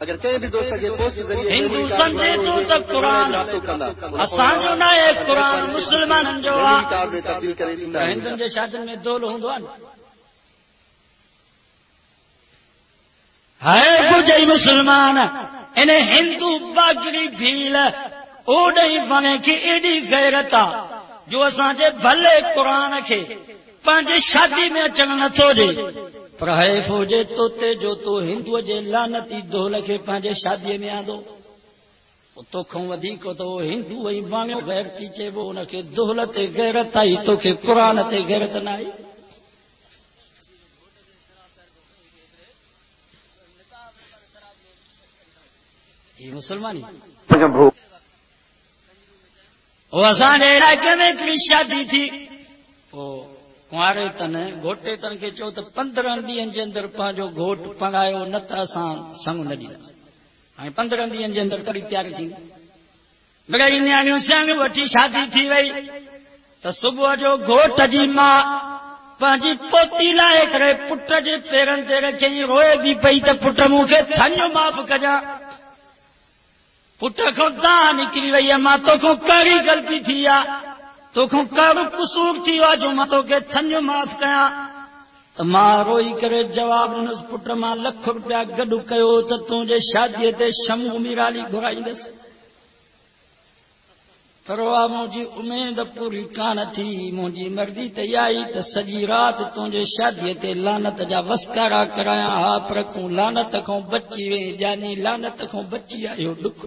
اگر کہیں بھی دوست ہندو سمجھے تو سب قرآن اسانجو نہ ایک قرآن مسلمان جو ہندن جے شادن میں دو لوگ ہوں ہے گجئی مسلمان انہیں ہندو باگڑی بھیل اوڈئی فنے کی ایڈی غیرتا جو اسانجے بھلے قرآن کے پانچ شادی میں اچن نہ تو جے پرہائے فوجے توتے جو تو ہندو جے لانتی دو لکھے پانجے شادیے میں آدو توکھوں ودیک تو ہندو ہی مانگو چے وہ ان دولت غیرت آئی تو قرآن تے غیرت نہ آئی یہ مسلمان ہی شادی تھی وہ کوارے تن گھوٹے تن کے چلو تو پندرہ ڈیرو گھوٹ پنگا نہ تو اما پندرہ دن کڑ تیاری گئی نیا ساتھی شادی کی صبح جو گھوٹ کی ماں پوتی لا کر پیرن دیر چی روئے بھی پہنچ معاف کر دا نکری گئی ہے کیڑی گلتی تھی تو کھوں کارو کسوک تھی واجو متو کے تھنجو معاف کیا۔ تماروئی کرے جواب نس پٹ ماں لکھ روپیا گڈو کیو تو تجھے شادی تے شمو میرالی گھرائیندس تروا مجھے امید پوری کان تھی مجھے مرضی تیاری تو سجی رات تجھے شادی تے لانت جا وسکارا کرایا۔ ہا پر کو لانت کھوں بچی وے، جانی لانت کھوں بچی آیو ڈکھ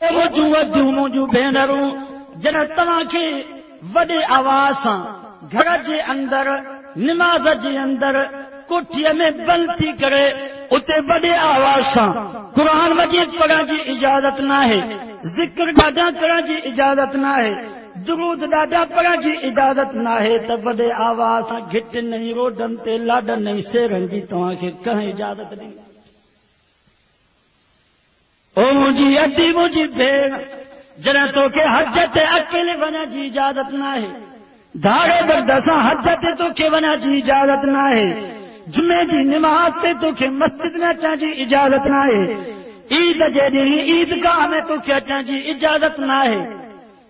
اگو جوا جن تواں وڈے آواز سے گھر کے اندر، نماز کے اندر کوٹھیے میں بند تھی کرے، اتے وڈے آواز ساں قرآن مجید پڑھنے کی جی اجازت نہ ہے، ذکر ڈاڈا کرنے کی جی اجازت نہ ہے، درود ڈاڈا پڑھنے کی جی اجازت نہ ہے تو وڈے آواز ساں گھٹ نہیں، روڈن تے لاڈن نہیں سے رنجی تواں کے کہیں اجازت نہیں۔ او مجھے ادی مجھے بھیڑ۔ جنا تو کے حجت اکیلے بنا جی اجازت نہ ہے۔ دھاڑے پر حجت تو کے بنا جی اجازت نہ ہے۔ جمعے جی نماز سے تو کے مسجد نہ چاہ جی اجازت نہ ہے۔ عید جے دی عید کا ہمیں تو کیا چاہ جی اجازت نہ ہے۔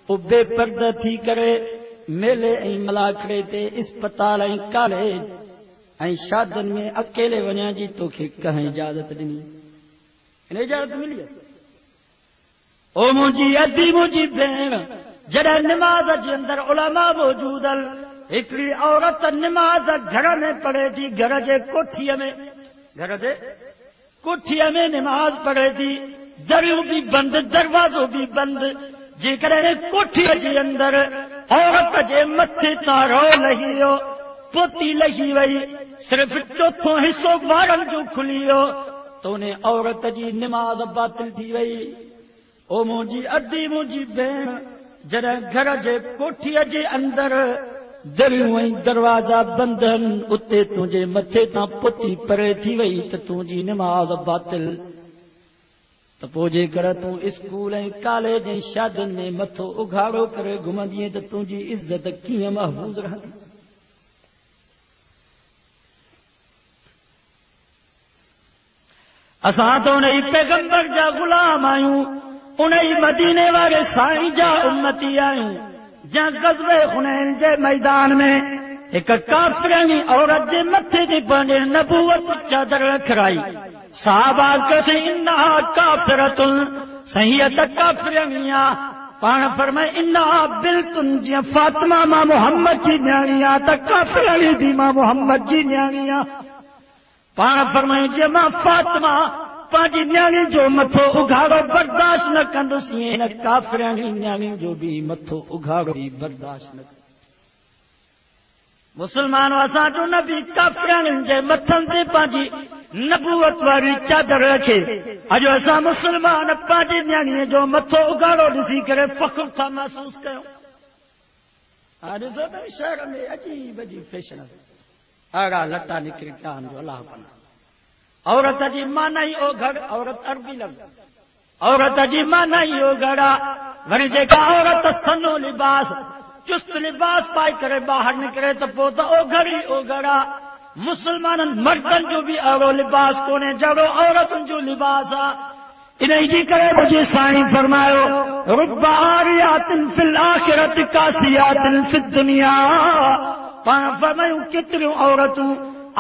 او بے پردہ تھی کرے، میلے این ملا کھڑے تے اسپتال این کالے۔ این شادن میں اکیلے ونیا جی تو کے کہیں اجازت نہیں۔ انہیں اجازت ملی او مجھے ادی مجھے بھیڑ جڑا نماز جی اندر علماء موجود ال ہکڑی عورت نماز گھر میں پڑھے تھی گھر کے کوٹھی میں گھر کے کوٹھی میں نماز پڑھے تھی دروں بھی بند دروازوں بھی بند جی کرے کوٹھی جی اندر عورت جے متھے تا رو لہی ہو پوتی لہی وئی صرف چوتھوں حصوں وارن جو کھلی ہو تو نے عورت جی نماز باطل تھی وئی او مونجی ادھی مونجی بین جڑا گھر جے کوٹھی جے اندر دلویں دروازہ بندن اتے تجھے متھے تا پتی پرے تھی وئی تے تجھی نماز باطل۔ تو پوجے کر تو اسکول ہیں کالج ہیں شادن میں متھو اگھاڑو کرے گھمندیے تے تجھی عزت کیویں محفوظ رہندی۔ اساں تو انہیں پیغمبر جا غلام آیوں انہیں مدینے والے سائیں جا امتی آیوں جا غزب حنین جے میدان میں، ایک کافرانی عورت جے متھے دی بنے نبوت چادر رکھرائی۔ صحابہ کہتے انہا کافرت سیدہ کافرانیاں پان فرمائے، انہا بلکن جی فاطمہ ما محمد جی نیانیاں تا کافرانی دی ما محمد جی نیانیاں پان فرمائے جی ماں فاطمہ پانچ نیانی جو متھو اگھاڑو برداشت نہ کندسی نہ کافرانی نیانی جو بھی متھو اگھاڑو بھی برداشت نہ مسلمان اساں جو نبی کافرانی جے متھن تے پانچی نبوت واری چادر رکھے۔ اجو اساں مسلمان پانچی نیانی جو متھو اگھاڑو دسی کرے فخر تھا محسوس کیوں آج جو شہر میں عجیب عجیب فیشن ہے۔ آگا لٹا نکری کان جو اللہ پناہ عورت جی ماں نہیں او گھر عورت عربی لفظ عورت جی ماں نہیں او گھڑا۔ وری جیکا عورت سنو لباس، چست لباس پائی کرے، باہر نکلے تو پوتا او گھڑی او گھڑا۔ مسلمان مردن جو بھی اورو لباس کونے جڑو عورتن جو لباس آ۔ انہیں جی کرے مجھے جی سائیں فرمائے رب آریات فی الاخرت کاسیات فی الدنیا۔ فرمائے کتنی عورتوں،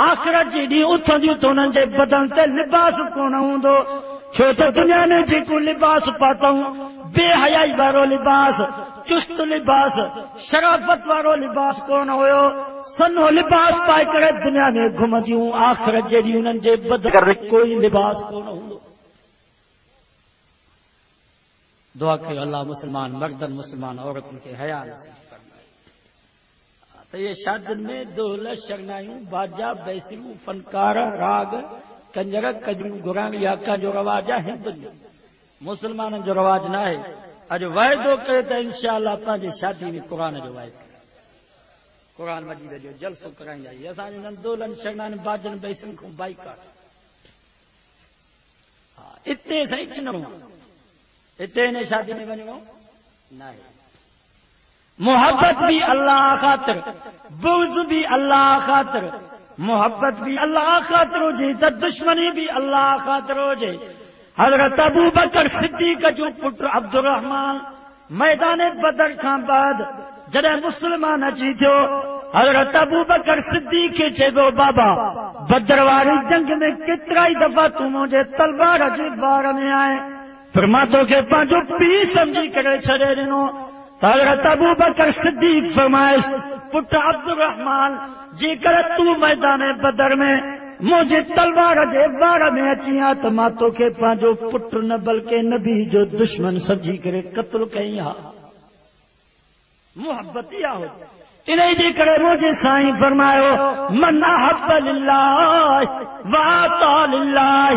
آخرت جی ڈی اتوں اتھندیوں تو انہوں جے بدن تے لباس کون ہوں دو؟ چھو تو دنیا نے جی کو لباس پاتا ہوں، بے حیائی بارو لباس، چست لباس، شرافت وارو لباس کون ہوئے؟ سنو لباس پائے کرے دنیا میں گھم دیوں آخرت جی ڈی انہوں جے بدن کوئی لباس کون ہوں دو؟ دعا کہ اللہ مسلمان، مردن مسلمان، عورتوں کے حیا نصیب شادن میں دو لشنائیوں باجا بیسرو فنکار راگ کنجر کجرو گران یا کا جو رواج ہے مسلمان جو رواج نہ ہے اج وعدو کرے تو انشاءاللہ پانچ شادی میں قرآن جو وائد کرے۔ قرآن مجید جو جلسو کرائیں جائے۔ اساں جو دولن شگنان باجن بیسن کو بائی بائیکاٹ ہاں، اتنے سے اچھنو اتنے شادی میں بنو نہیں محبت بھی اللہ خاطر، بغض بھی اللہ خاطر، محبت بھی اللہ خاطر ہو جائے، تو دشمنی بھی اللہ خاطر ہو جائے۔ حضرت ابو بکر صدیق جو پٹر عبد الرحمان میدان بدر خان بعد جڑے مسلمان اچھی تھو حضرت ابو بکر صدیق کے دو بابا، بدر والی جنگ میں کتنا ہی دفعہ تم مجھے تلوار عجیب بار میں آئے۔ پھر ماتوں کے پانچوں پی سمجھی کرے چھڑے دنوں حضرت ابو بکر صدیق فرمائش، پٹ عبد الرحمان جی کر تو میدان بدر میں، مجھے تلوار جے وار میں اچیاں تو ماتو کے پانچو پٹ نہ، بلکہ نبی جو دشمن سجی کرے قتل کہیں ہاں محبت یا ہو۔ انہیں جی کرے مجھے سائیں فرماؤ من احب للہ واطا للہ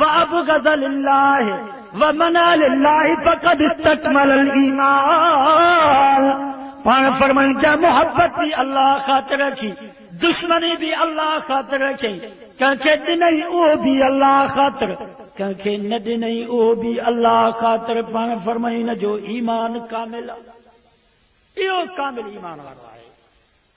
وابغض للہ ومنا للہ، فقد استکمل الایمان۔ پان فرمان جا محبت بھی اللہ خاطر رکھی، دشمنی بھی اللہ خاطر رکھی، کیونکہ دنئی او بھی اللہ خاطر، کیونکہ نہ دنئی او بھی اللہ خاطر، پان فرمائی نہ جو ایمان کامل یہ کامل ایمان والا ہے۔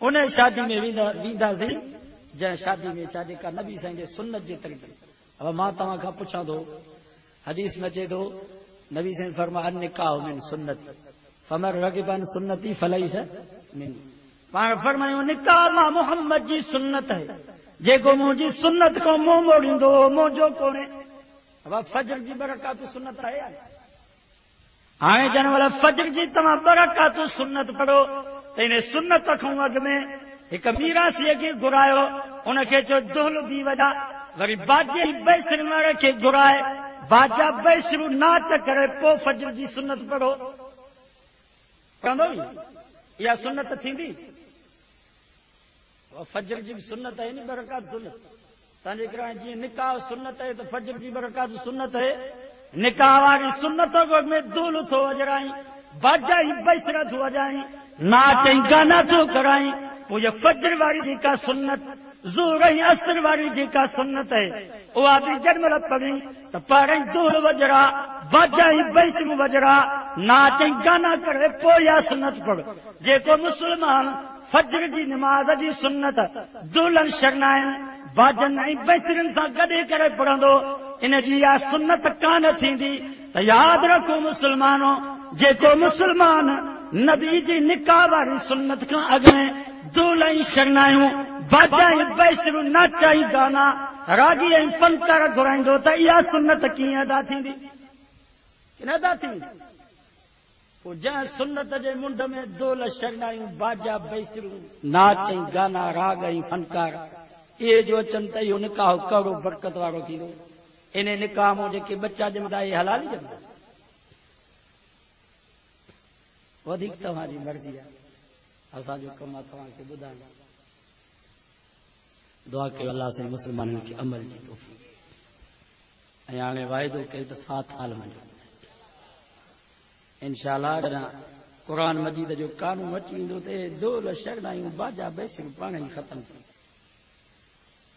انہیں شادی میں ویندا ویندا سی جن شادی میں شادی کا نبی سنگے سنت جے طریقے۔ اب ماں تما کا پوچھا دو حدیث میں دو۔ نبی سے فرما ان نکاح من سنت۔ فمر رغبن سنتی فلئی ہے من پار نکاح ما محمد جی سنت ہے۔ جے کو مجھے جی سنت کو منہ موڑیندو مو جو کونے اب فجر جی برکات سنت ہے ہاں جن والا فجر جی تما برکات سنت پڑھو۔ تینے سنت رکھوں اگ میں ایک میرا سی اگے گرایو ان کے جو دہل بھی وجہ۔ وری باجے بیسر میں رکھے گرائے باجا بیسرو ناچ کرے، پو فجر جی سنت پڑھو۔ کندو جی؟ یا سنت تھیندی؟ فجر جی سنت ہے نہیں برکات سنت۔ تانجے کرائیں جی نکاح سنت ہے تو فجر جی برکات سنت ہے۔ نکاح والی سنت کو میں دول تھو وجرائیں باجا ہی بیسرا تھو وجائیں ناچیں گانا تو کرائیں وہ یہ فجر والی جی کا سنت۔ زور اثر والی جی کا سنت ہے۔ وہ آدمی جنمل پڑی تو پڑھیں دور وجرا بجائی بیسم وجرا۔ ناچیں گانا کرے، پویا سنت پڑھ۔ جے کو مسلمان فجر جی نماز جی سنت دلہن شرنائن باجن نہیں، بیسرن سا گڈے کرے پڑھندو ان جی سنت کان تھی تو یاد رکھو مسلمانوں، جے کو مسلمان نبی جی نکاح والی سنت کا اگنے تو لائیں شرنایوں باجا بیسر گانا راگی ایم گھرائیں دوتا یا سنت کی ادا تھی دی کنا ادا تھی پو جہاں سنت جے منڈ میں دول شرنایوں باجا بیسر نہ گانا راگ ایم فنکار۔ یہ جو اچن تیو نکاح کرو، برکت وارو تھی دو انہیں نکاح مو جے کہ بچہ جمدا یہ حلال جمدا ودھیک تمہاری جی، مرضی ہے۔ اسا جو کم تھا کے بدان دعا کے اللہ سے مسلمانوں کی عمل کی توفیق۔ ایانے کے تو ساتھ حال میں انشاءاللہ جنا قرآن مجید جو قانون اچی دو تے دو لشر نائیں باجا بیسن پانے ختم تھی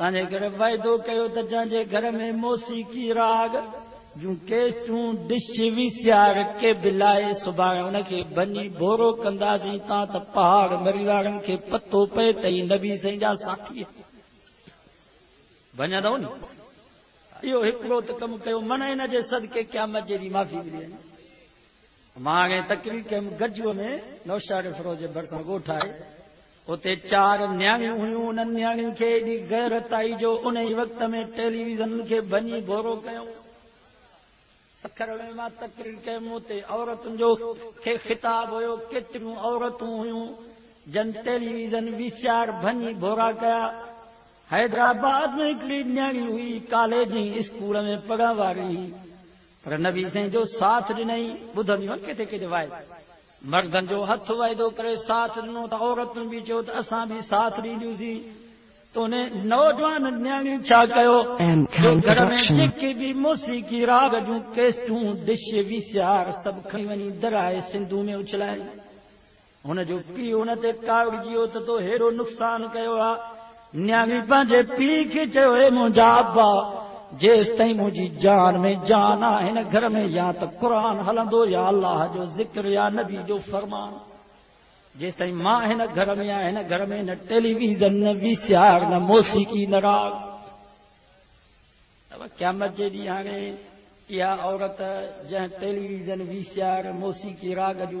تانے گھر وائدو کہو تا جانجے گھر میں موسیقی راگ، جوں کیس چون ڈش وی سیار کے بلائے صبح انہ کے بنی بورو کندہ جیتا تا پہاڑ مری وارن کے پتو پہ تئی نبی سے جا ساتھی ہے۔ بنیا دا نی یہ ایکڑو تو کم کیو من ان دے صدقے قیامت جی معافی ملی ماں کے تکریر کے گجو میں نوشار فروز برسان گوٹھائے وہ چار نیا ہوئی انی گہرائی جو ان میں ٹریویزن کے بھنی بورو کیا تک تقریر کی عورتوں کو خطاب ہوتوں ہویویزن وی چار بھن بورا کیا حیدرآباد میں ایک نیا ہوئی کالج اسکول میں پڑھنے والی پر نبی سر جو ساتھ دن بدھ کھے کھے وائر مردن جو ہاتھ وائد کر ساتھ دنوں تورتوں بھی چلان بھی ساتھ دیں تو نوجوان نیا راگ جیسٹ دش و سب کھائی وی درائے سندھو میں اچھلائی۔ انجو پی کا تو ایرو نقصان کیا نیا پی مجھا جیس تھی مجھے جان میں جانا ہے گھر میں، یا تو قرآن ہلندو یا اللہ جو ذکر، یا نبی جو فرمان۔ جیس تھی ماں ہے گھر میں، یا گھر میں، نہ ٹیلی ویژن نہ وی سیاگ نہ موسیقی، نہ راگ۔ اب کیا مرجے جی یا عورت جہاں ٹیلی ویژن وی سیار موسیقی، راگ جو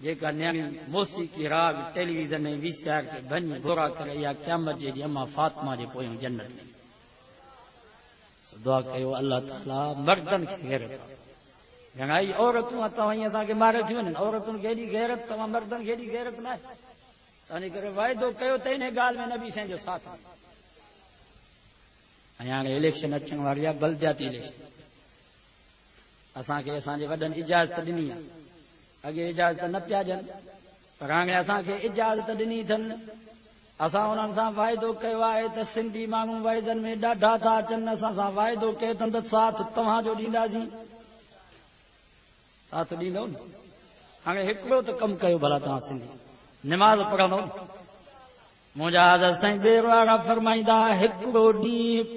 جیکا نیامی موسیقی راگ ٹیلی ویژن میں وی سیار کے بھنی گورا کرے یا قیامت جی اما فاطمہ جے پویوں جنت میں۔ دعا کیو اللہ تعالی مردن کی غیرت گنائی یعنی عورتوں اتاں ہی اساں کے مارے تھی ون عورتوں کی غیرت تما مردن کی غیرت نہ تانی یعنی کرے وعدو کیو تینے گال میں نبی سین جو ساتھ ایاں یعنی الیکشن اچن واریا بلدیاتی الیکشن۔ اساں کے اساں جے وڈن اجازت دینی ہے۔ اگے اجازت ن پہ دے کے اجازت دینی این اصل ان وائد کیا ہے تو سی موزن میں ڈاٹا تھا اچھا اائد کیا تن تو ساتھ تہوی ساتھ ہاں ایک کم کرو سائی دیر فرمائی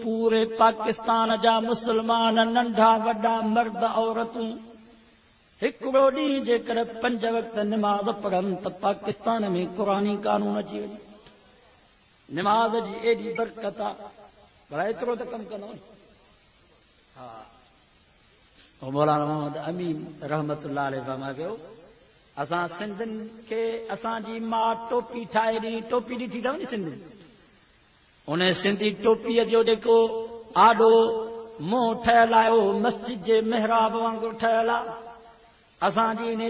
پورے پاکستان جا مسلمان ننڈا وڈا مرد عورتوں ڑو ڈی پنج وقت نماز پڑھن تو پاکستان میں قرانی قانون اچھی نماز کی ایڈی برکت تو کم کرال باما ادھین کے او جی ٹوپی ٹھائے ٹوپی ڈھی نی سو ان سی ٹوپی جو آڈو موہ ٹھل محراب وغیرہ ٹھل ہے اساں جی نے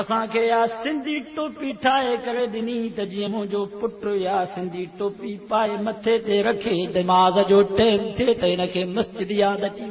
اساں کے یا سندھی ٹوپی ٹھائے کرے دینی تے جی مجھو پٹ یا سندھی ٹوپی پائے متھے تے رکھے دماغ جو ٹیم تھے تے ان کے مسجد یاد اچی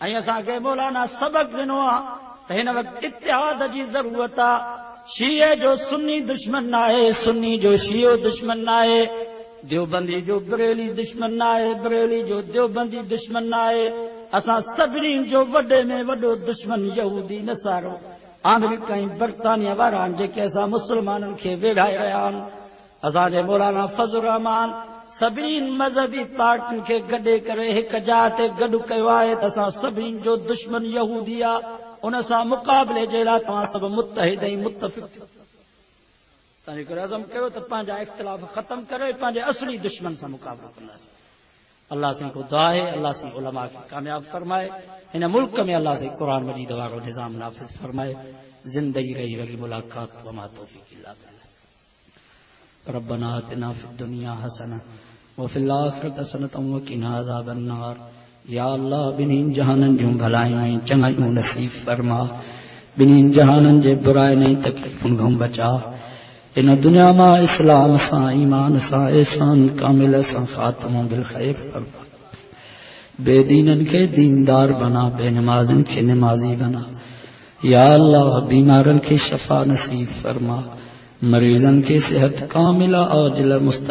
ایسا کے مولانا سبق دنوا تین وقت اتحاد جی ضرورت شیعہ جو سنی دشمن نہ ہے سنی جو شیعہ دشمن نہ ہے دیوبندی جو بریلی دشمن نہ ہے بریلی جو دیوبندی دشمن نہ ہے اساں سبنی جو وڈے میں وڈو دشمن یہودی نصارو امریکہ برطانیہ واران جے کہ اساں مسلمانن کے ویڑھائے رہیا اساں دے مولانا فضل الرحمان سبین مذہبی پارٹیوں کے گڈے کرے ایک جاتے گڈ کیوائے تسا سبین جو دشمن یہودیا ان سا مقابلے جیلا تما سب متحد ہی متفق۔ تاریخ اعظم کرو تو پانجا اختلاف ختم کرے پانجے اصلی دشمن سے مقابلہ کرنا اللہ سے کو دعا ہے، اللہ سے علماء کی کامیاب فرمائے۔ ان ملک میں اللہ سے قرآن مجید واغ نظام نافذ فرمائے۔ زندگی رہی ولی ملاقات، وما توفیق اللہ ربنا آتنا فی الدنیا حسنا وفی الاخرت حسنت وقنا عذاب النار یا اللہ بنین جہانن جو بھلائی نہیں چنگائیوں نصیب فرما۔ بنین جہانن جے برائے نہیں تکلیفوں گھوں بچا۔ ان دنیا ما اسلام سا، ایمان سا، احسان کامل سا خاتم بالخیر فرما۔ بے دینن کے دیندار بنا، بے نمازن کے نمازی بنا۔ یا اللہ، بیمارن کے شفا نصیب فرما۔ مریضن کی صحت کاملہ اور جلا مست